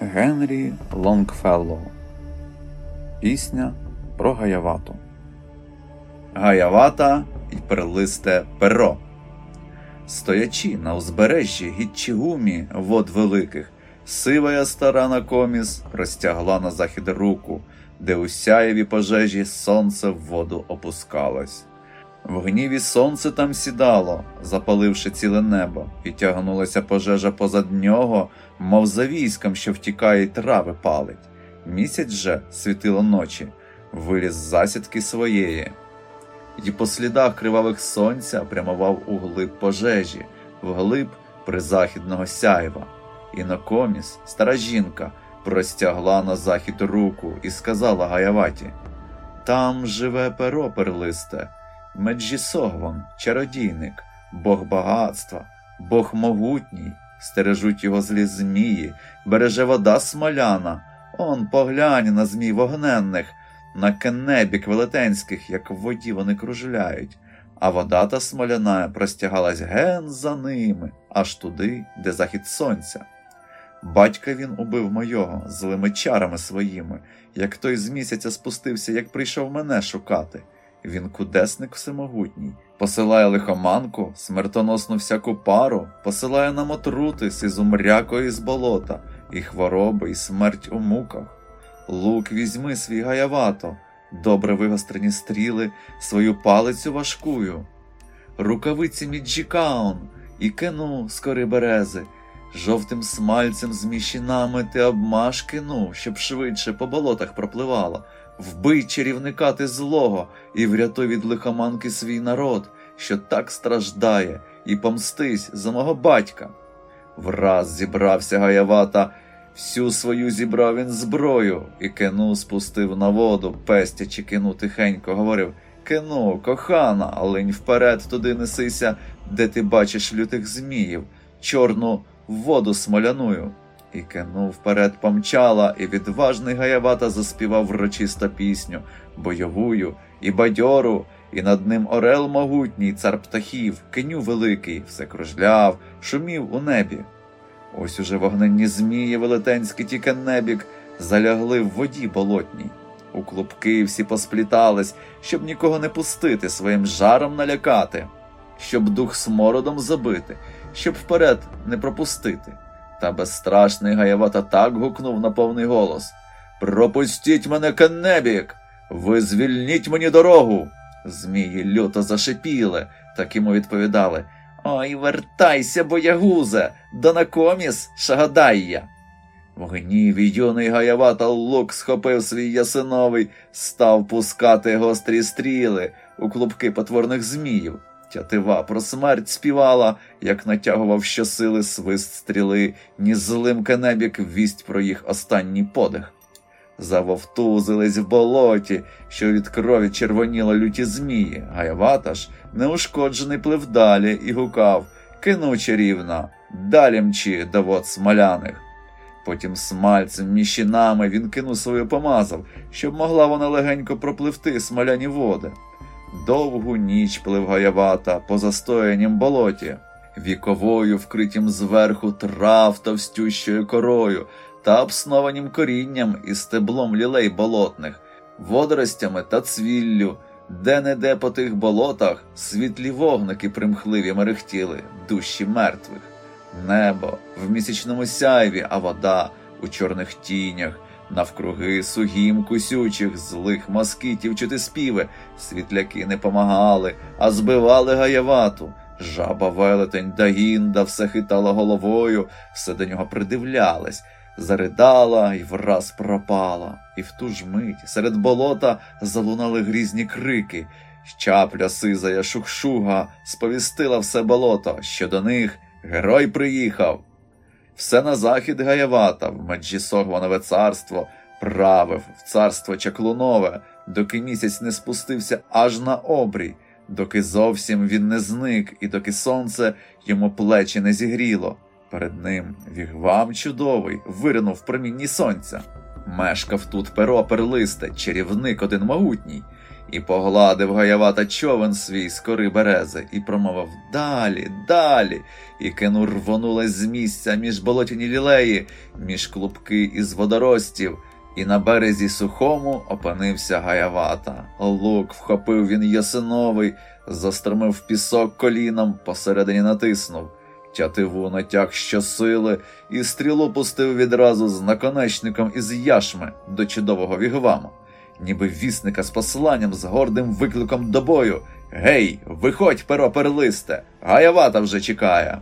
Генрі Лонгфеллоу Пісня про Гаявату. Гаявата й перлисте перо. Стоячи на узбережжі Гітчі-Гумі вод великих, сивая стара Нокоміс розтягла на захід руку, де у сяєві пожежі сонце в воду опускалось. В гніві сонце там сідало, запаливши ціле небо, і тягнулася пожежа позад нього, мов за військом, що втікає й трави палить. Місяць же світило ночі, виліз з засідки своєї, і по слідах кривавих сонця прямував у глиб пожежі, вглиб призахідного сяйва. І на коміс стара жінка простягла на захід руку і сказала Гаяваті Там живе перо перлисте. Меджісогван, чародійник, Бог багатства, Бог могутній, стережуть його злі змії, береже вода смоляна, он поглянь на змій вогненних, на кенебік велетенських, як в воді вони кружляють, а вода та смоляна простягалась ген за ними, аж туди, де захід сонця. Батька він убив мойого злими чарами своїми, як той з місяця спустився, як прийшов мене шукати. Він кудесник всемогутній, посилає лихоманку, смертоносну всяку пару, посилає нам отрути з ізумрякої з болота, і хвороби, і смерть у муках. Лук візьми свій гаявато, добре вигострені стріли, свою палицю важкую, рукавиці міджікаун, і кину з кори берези, жовтим смальцем з міщинами ти обмаш кину, щоб швидше по болотах пропливала. Вбий чарівника ти злого і врятуй від лихоманки свій народ, що так страждає, і помстись за мого батька. Враз зібрався Гаявата, всю свою зібрав він зброю, і кину спустив на воду, пестячи кину тихенько, говорив Кину, кохана, линь вперед туди несися, де ти бачиш лютих зміїв, чорну воду смоляною. І кинув вперед помчала, і відважний Гаявата заспівав врочисто пісню, бойовую і бадьору, і над ним орел могутній, цар птахів, кеню великий, все кружляв, шумів у небі. Ось уже вогненні змії велетенські тільки небік залягли в воді болотній. У клубки всі посплітались, щоб нікого не пустити, своїм жаром налякати, щоб дух смородом забити, щоб вперед не пропустити. Та безстрашний Гаявата так гукнув на повний голос Пропустіть мене Кеннебік! Ви звільніть мені дорогу. Змії люто зашипіли, так йому відповідали Ой, вертайся, боягузе, до накоміс шагадайя. В гніві юний Гаявата лук схопив свій ясиновий, став пускати гострі стріли у клубки потворних зміїв. Тятива про смерть співала, як натягував щосили свист стріли, ні злим кенебік вість про їх останній подих. Завовтузились в болоті, що від крові червоніла люті змії, Гаявата ж неушкоджений плив далі і гукав Кину чарівна, далі мчи до вод смоляних. Потім смальцем, міщинами він кину свою помазав, щоб могла вона легенько пропливти смоляні води. Довгу ніч плив Гаявата по застоянім болоті, віковою, вкритім зверху трав товстющою корою та обснованім корінням і стеблом лілей болотних, водоростями та цвіллю, де не де по тих болотах світлі вогники примхливі мерехтіли, душі мертвих, небо в місячному сяйві, а вода у чорних тінях. Навкруги сугім кусючих, злих москитів чути співи, світляки не помагали, а збивали гаявату. Жаба велетень Дагінда все хитала головою, все до нього придивлялась, заридала і враз пропала. І в ту ж мить серед болота залунали грізні крики. Чапля сизая шухшуга сповістила все болото, що до них герой приїхав. Все на захід Гаявата, в Меджісогванове царство, правив в царство Чаклунове, доки місяць не спустився аж на обрій, доки зовсім він не зник, і доки сонце йому плечі не зігріло. Перед ним вігвам чудовий виринув промінні сонця. Мешкав тут перо перлисте, чарівник один могутній, і погладив гаявата човен свій з кори берези, і промовив Далі, далі, і кену рвонулась з місця між болотяні лілеї, між клубки із водоростів, і на березі сухому опинився гаявата. Лук вхопив він ясиновий, застромив пісок коліном, посередині натиснув. Тятиву натяг щосили, і стрілу пустив відразу з наконечником із яшми до чудового вігваму ніби вісника з посланням з гордим викликом до бою. Гей, виходь, перо перлисте, гаявата вже чекає.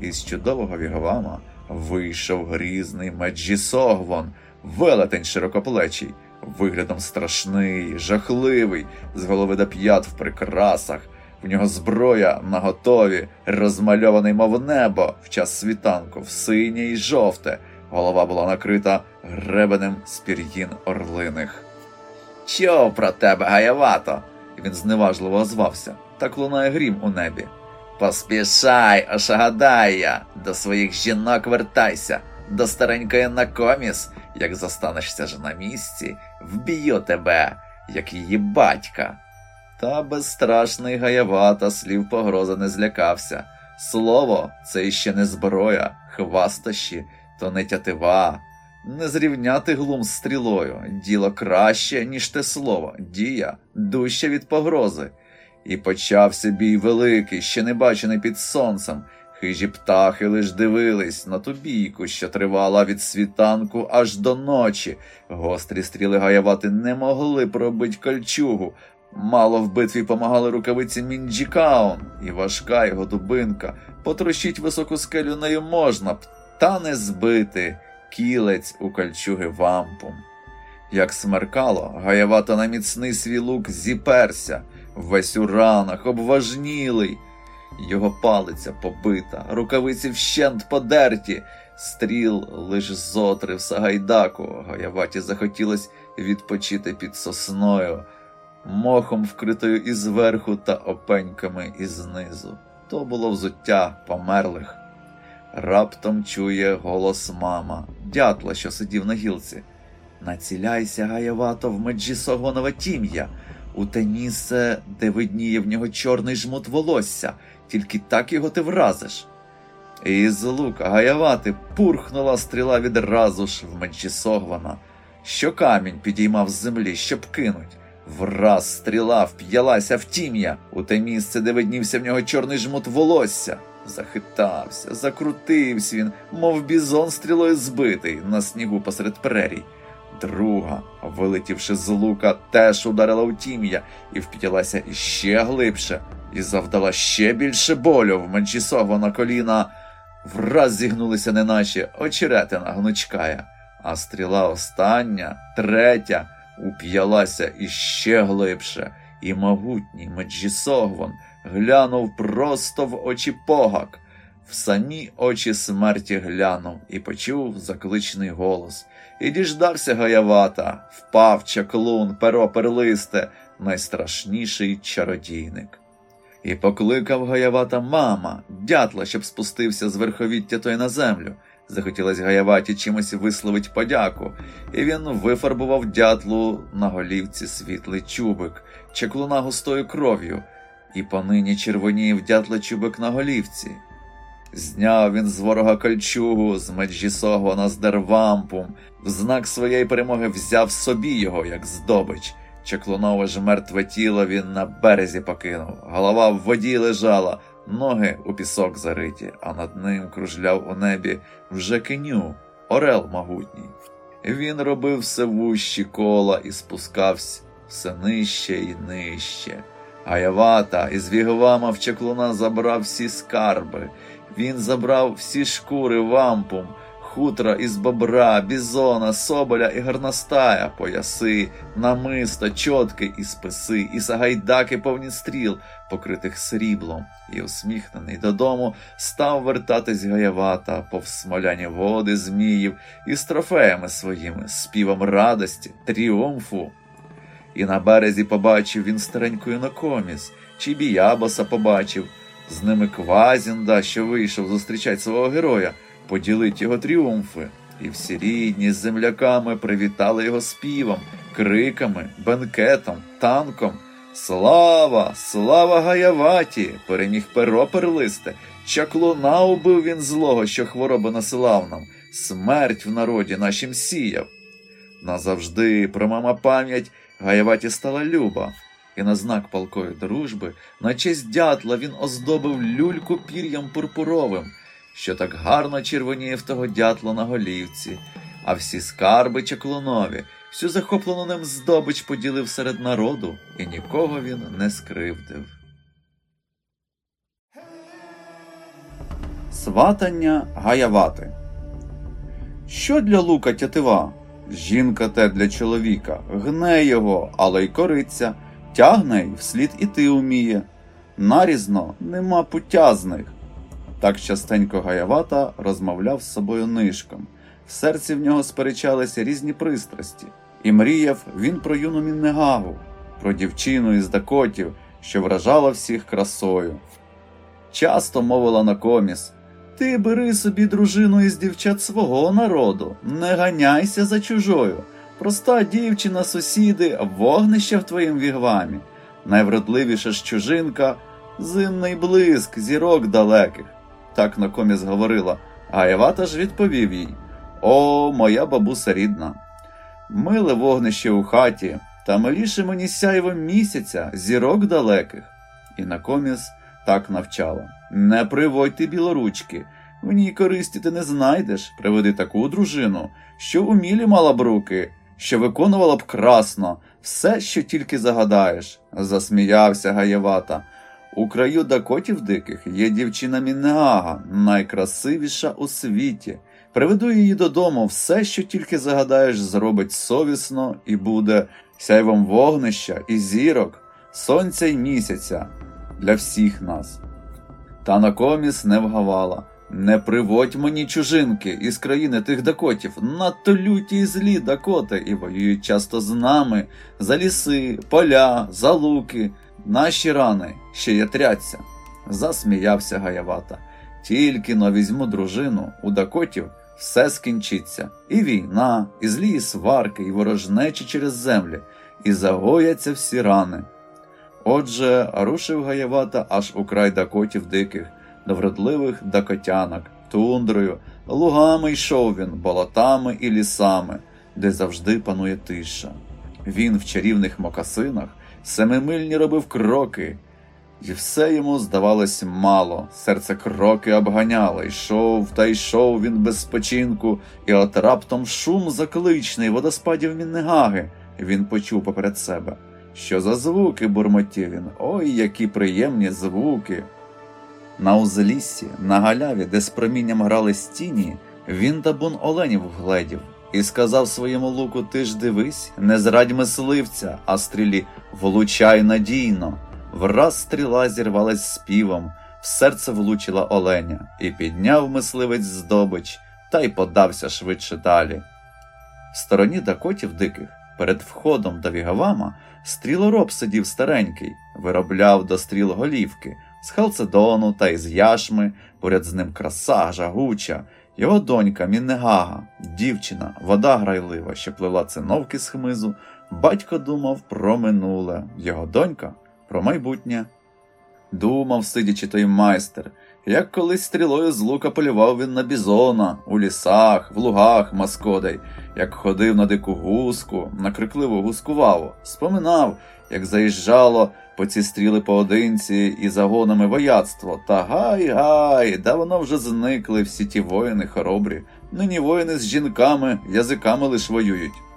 Із чудового вігвама вийшов грізний Меджісогвон, велетень широкоплечий, виглядом страшний, жахливий, з голови до п'ят в прикрасах. В нього зброя наготові, розмальований, мов небо, в час світанку, в синє й жовте. Голова була накрита гребенем з пір'їн орлиних. Що про тебе, гаявато? Він зневажливо озвався. Так лунає грім у небі. Поспішай, ошагадай я, до своїх жінок вертайся, до старенької накоміс, як застанешся ж на місці, вб'ю тебе, як її батька. Та безстрашний гаявата слів погрози не злякався. Слово це іще не зброя, хвастощі, то не тятива. Не зрівняти глум з стрілою, діло краще, ніж те слово, дія дужче від погрози. І почався бій великий, ще не бачений під сонцем. Хижі птахи лиш дивились на ту бійку, що тривала від світанку аж до ночі. Гострі стріли Гаявати не могли пробить кольчугу. Мало в битві помагали рукавиці Мінджікаун, і важка його дубинка. Потрощить високу скелю нею можна б, та не збити кілець у кольчуги вампум. Як смеркало, гаявато на міцний свій лук зіперся, весь у ранах, обважнілий. Його палиця побита, рукавиці вщент подерті, стріл лиш зотрив Сагайдаку. Гаяваті захотілось відпочити під сосною, мохом вкритою і зверху та опеньками ізнизу. То було взуття померлих. Раптом чує голос мама, дятла, що сидів на гілці. Націляйся, гаявато, в меджі согонове тім'я, у те місце, де видніє в нього чорний жмут волосся, тільки так його ти вразиш. І з лука гаявати пурхнула стріла відразу ж в меджі согвана, що камінь підіймав з землі, щоб кинуть. Враз стріла вп'ялася в тім'я, у те місце, де виднівся в нього чорний жмут волосся. Захитався, закрутився він, мов бізон стрілою збитий на снігу посеред прерій. Друга, вилетівши з лука, теж ударила у тім'я і вп'ялася іще глибше, і завдала ще більше болю в менчісово на коліна. Враз зігнулися, неначе очеретина гнучкая, а стріла остання, третя, уп'ялася іще глибше, і могутній Меджісогвон глянув просто в очі погак, в самі очі смерті глянув і почув закличний голос. І діждався гаявата, впав чаклун, перо перлисте, найстрашніший чародійник. І покликав гаявата мама, дятла, щоб спустився з верховіття той на землю. Захотілось гаяваті чимось висловить подяку, і він вифарбував дятлу на голівці світлий чубик, чаклуна густою кров'ю, і понині червонів дятла чубик на голівці. Зняв він з ворога кольчугу, з меджісогона з дервампум, в знак своєї перемоги взяв собі його, як здобич. Чеклунове ж мертве тіло він на березі покинув, голова в воді лежала, ноги у пісок зариті, а над ним кружляв у небі вже кеню, орел могутній. Він робив все вущі кола і спускався все нижче і нижче. Гаявата із вігвама в чеклуна забрав всі скарби. Він забрав всі шкури вампум, хутра із бобра, бізона, соболя і горностая, пояси, намиста, чотки і списи, і сагайдаки повні стріл, покритих сріблом, і усміхнений додому став вертатись гаявата, повсмоляні води зміїв із трофеями своїми, співом радості, тріумфу. І на березі побачив він стареньку інокоміс, чи біябоса побачив, з ними Квазінда, що вийшов зустрічати свого героя, поділить його тріумфи, і всі рідні з земляками привітали його співом, криками, бенкетом, танком. Слава, слава Гаяваті! переміг перо перлисте. Чаклуна убив він злого, що хвороба насилав нам, смерть в народі нашим сіяв. Назавжди про мама пам'ять Гаяваті стала люба, і на знак палкої дружби, на честь дятла він оздобив люльку пір'ям пурпуровим, що так гарно червоніє в того дятла на голівці, а всі скарби чаклунові, всю захоплену ним здобич поділив серед народу, і нікого він не скривдив. Сватання гаявати. Що для лука тятива? Жінка те для чоловіка, гне його, але й кориться, тягне й вслід іти уміє. Нарізно нема пуття з них. Так частенько гаявата розмовляв з собою нишком. В серці в нього сперечалися різні пристрасті, і мріяв він про юну Міннегагу, про дівчину із Дакотів, що вражала всіх красою. Часто мовила на коміс Ти бери собі дружину із дівчат свого народу, не ганяйся за чужою. Проста дівчина, сусіди, вогнище в твоїм вігвамі. Найвродливіша ж чужинка зимний блиск, зірок далеких. Так на коміс говорила, а Євата ж відповів їй О, моя бабуся рідна. Миле вогнище у хаті, та миліше мені сяйво місяця, зірок далеких. І на коміс так навчала Не приводь ти білоручки, в ній користі ти не знайдеш. Приведи таку дружину, що умілі мала б руки, що виконувала б красно все, що тільки загадаєш. Засміявся Гаєвата. У краю дакотів диких є дівчина Мінеага, найкрасивіша у світі. Приведу її додому, все, що тільки загадаєш, зробить совісно і буде сяйвом вогнища і зірок, сонця й місяця для всіх нас. Та на коміс не вгавала. Не приводь мені чужинки із країни тих дакотів, надто люті і злі дакоти, і воюють часто з нами за ліси, поля, за луки, наші рани ще ятряться. Засміявся Гаявата. Тільки но візьму дружину у дакотів все скінчиться. І війна, і злі сварки, і ворожнечі через землі, і загояться всі рани. Отже, рушив Гаєвата аж у край дакотів диких, до вродливих дакотянок, тундрою, лугами йшов він, болотами і лісами, де завжди панує тиша. Він в чарівних мокасинах семимильні робив кроки, і все йому здавалось мало, серце кроки обганяло, йшов та йшов він без спочинку, і от раптом шум закличний водоспадів Міннегаги він почув поперед себе. Що за звуки бурмотів він? Ой, які приємні звуки. На узліссі, на галяві, де з промінням грали стіні, він табун оленів вгледів і сказав своєму луку: Ти ж дивись, не зрадь мисливця, а стрілі влучай надійно. Враз стріла зірвалась співом, в серце влучила оленя, і підняв мисливець здобич, та й подався швидше далі. В стороні дакотів диких, перед входом до Вігавама, стрілороб сидів старенький, виробляв до стріл голівки з халцедону та із яшми, поряд з ним краса, жагуча, його донька Міннегага, дівчина, вода грайлива, що плела циновки з хмизу, батько думав про минуле, його донька про майбутнє. Думав, сидячи той майстер, як колись стрілою з лука полював він на бізона, у лісах, в лугах маскодей, як ходив на дику гуску, на крикливу гускуваву, споминав, як заїжджало по ці стріли поодинці і загонами вояцтво, та гай гай, давно вже зникли всі ті воїни хоробрі, нині воїни з жінками, язиками лиш воюють.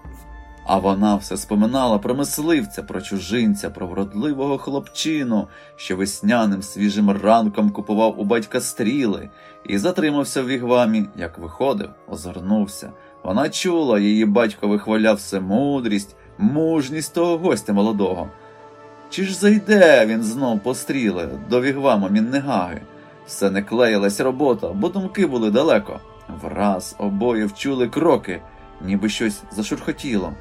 А вона все споминала про мисливця, про чужинця, про вродливого хлопчину, що весняним свіжим ранком купував у батька стріли, і затримався в вігвамі, як виходив, озирнувся. Вона чула, її батько вихваляв все мудрість, мужність того гостя молодого. Чи ж зайде він знов по стріли до вігваму Міннегаги? Все не клеїлась робота, бо думки були далеко. Враз обоє вчули кроки, ніби щось зашурхотіло.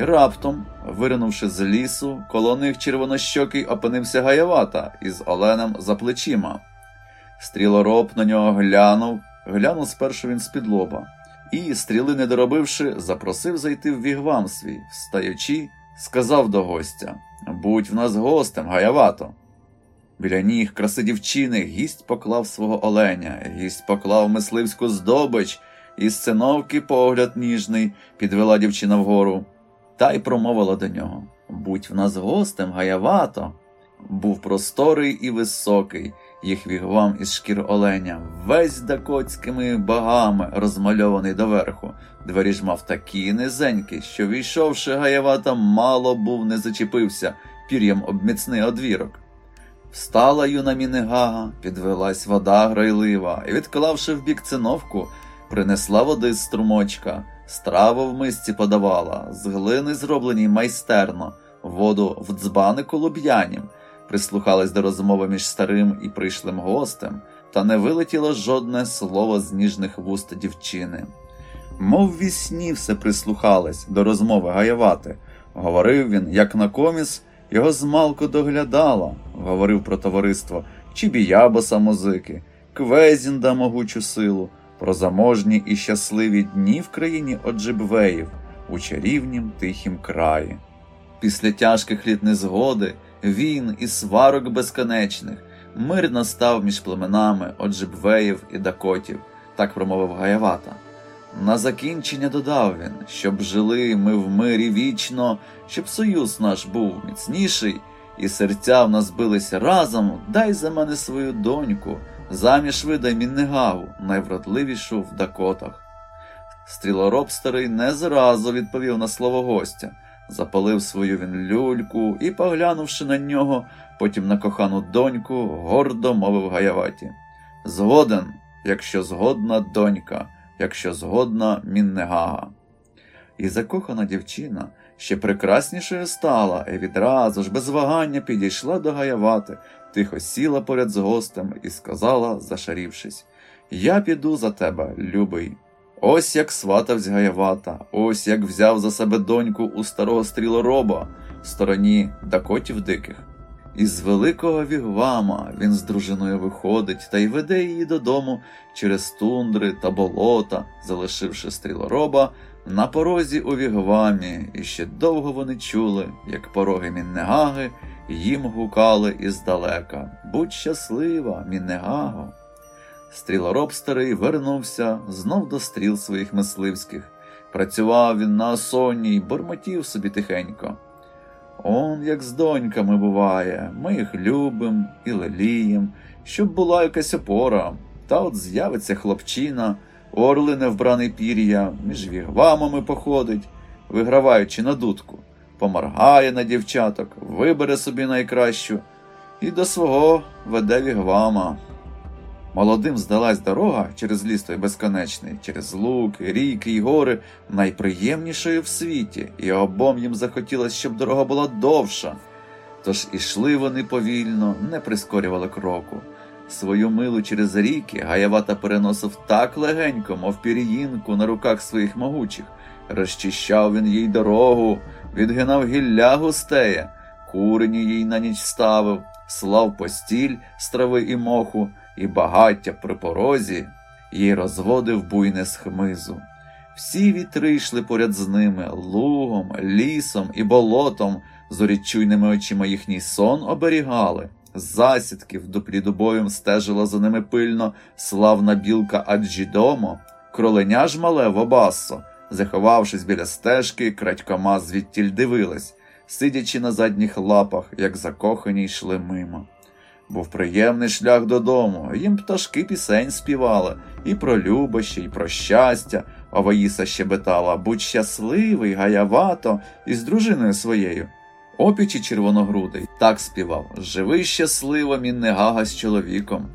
І раптом, виринувши з лісу, коло них червонощокий опинився Гаявата із оленем за плечима. Стрілороб на нього глянув, глянув спершу він з-під лоба, і, стріли не доробивши, запросив зайти в вігвам свій, встаючи, сказав до гостя Будь в нас гостем, гаявато. Біля ніг краси дівчини гість поклав свого оленя, гість поклав мисливську здобич, і з погляд ніжний підвела дівчина вгору, та й промовила до нього Будь в нас гостем, гаявато. Був просторий і високий, їх вігвам із шкір оленя, весь дакотськими багами розмальований доверху. Двері ж мав такі низенькі, що, війшовши гаявата, мало був не зачепився пір'ям об міцний одвірок. Встала юна мінегага, підвелась вода грайлива, і, відклавши в бік циновку, принесла води з струмочка, страву в мисці подавала, з глини зробленій майстерно, воду в дзбанику луб'янім, прислухалась до розмови між старим і прийшлим гостем, та не вилетіло жодне слово з ніжних вуст дівчини. Мов вісні все прислухалась до розмови гаявати. Говорив він, як на коміс, його змалку доглядала, говорив про товариство Чібіябоса музики, Квезінда могучу силу, про заможні і щасливі дні в країні Оджибвеїв у чарівнім тихім краї. Після тяжких літ незгоди, війн і сварок безконечних, мир настав між племенами Оджибвеїв і Дакотів, так промовив Гаявата. На закінчення додав він, щоб жили ми в мирі вічно, щоб союз наш був міцніший, і серця в нас билися разом, дай за мене свою доньку, заміж видай Міннегаву, найвродливішу в Дакотах. Стрілороб старий не зразу відповів на слово гостя, запалив свою він люльку і, поглянувши на нього, потім на кохану доньку, гордо мовив Гаяваті Згоден, якщо згодна донька якщо згодна Міннегага. І закохана дівчина ще прекраснішою стала і відразу ж без вагання підійшла до Гаявати, тихо сіла поряд з гостем і сказала, зашарівшись Я піду за тебе, любий. Ось як сватавсь Гаявата, ось як взяв за себе доньку у старого стрілороба в стороні дакотів диких. Із великого вігвама він з дружиною виходить та й веде її додому через тундри та болота, залишивши стрілороба на порозі у вігвамі, ще довго вони чули, як пороги Міннегаги їм гукали іздалека Будь щаслива, Міннегаго. Стрілороб старий вернувся знов до стріл своїх мисливських. Працював він на осонні й бормотів собі тихенько. Он як з доньками буває, ми їх любим і лелієм, щоб була якась опора, та от з'явиться хлопчина, орлине вбраний пір'я, між вігвамами походить, виграваючи на дудку, поморгає на дівчаток, вибере собі найкращу і до свого веде вігвама. Молодим здалась дорога через ліс той безконечний, через луки, ріки й гори, найприємнішою в світі, і обом їм захотілося, щоб дорога була довша. Тож ішли вони повільно, не прискорювали кроку. Свою милу через ріки Гаявата переносив так легенько, мов пір'їнку на руках своїх могучих. Розчищав він їй дорогу, відгинав гілля густеє, курені їй на ніч ставив, слав постіль з трави і моху і багаття при порозі їй розводив буйне схмизу. Всі вітри йшли поряд з ними лугом, лісом і болотом, зорічуйними очима їхній сон оберігали. Засідків дуплі стежила за ними пильно славна білка Аджідомо, кроленя ж мале в обасо, заховавшись біля стежки, крадькома звідтіль дивилась, сидячи на задніх лапах, як закохані йшли мимо. Був приємний шлях додому, їм пташки пісень співали, і про любощі, і про щастя. Оваїса щебетала будь щасливий, гаявато, із дружиною своєю. Опічі червоногрудий так співав Живи щасливо, міннегага з чоловіком.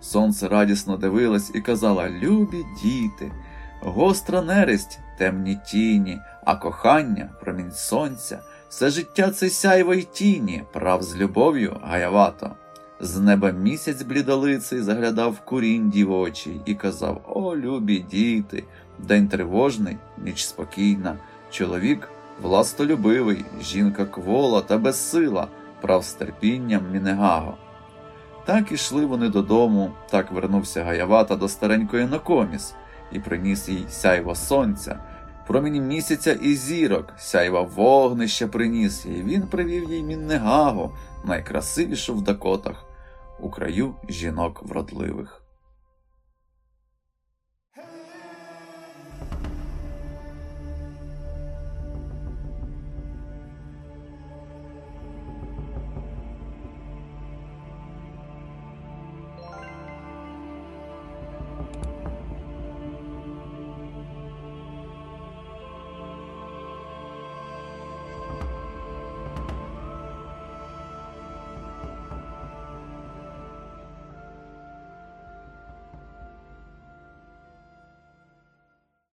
Сонце радісно дивилось і казала Любі діти, гостра нересть, темні тіні, а кохання промінь сонця, все життя це сяйво й тіні, прав з любов'ю гаявато. З неба місяць блідолиций заглядав в курінь дівочий і казав О, любі діти, день тривожний, ніч спокійна, чоловік властолюбивий, жінка квола та безсила, прав з терпінням Мінегаго. Так ішли вони додому, так вернувся Гаявата до старенької Нокоміс, і приніс їй сяйво сонця. Промінь місяця і зірок, сяйва вогнище приніс їй. Він привів їй Міннегагу, найкрасивішу в Дакотах, у краю жінок вродливих.